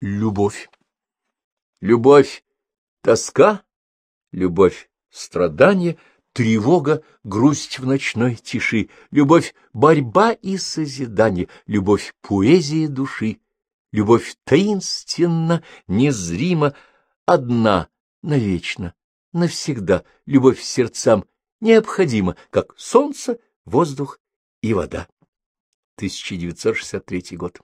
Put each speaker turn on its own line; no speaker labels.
любовь. Любовь — тоска, любовь — страдание, тревога, грусть в ночной тиши, любовь — борьба и созидание, любовь — поэзия души, любовь таинственно, незримо, одна, навечно, навсегда, любовь сердцам необходима, как солнце, воздух и вода. 1963 год.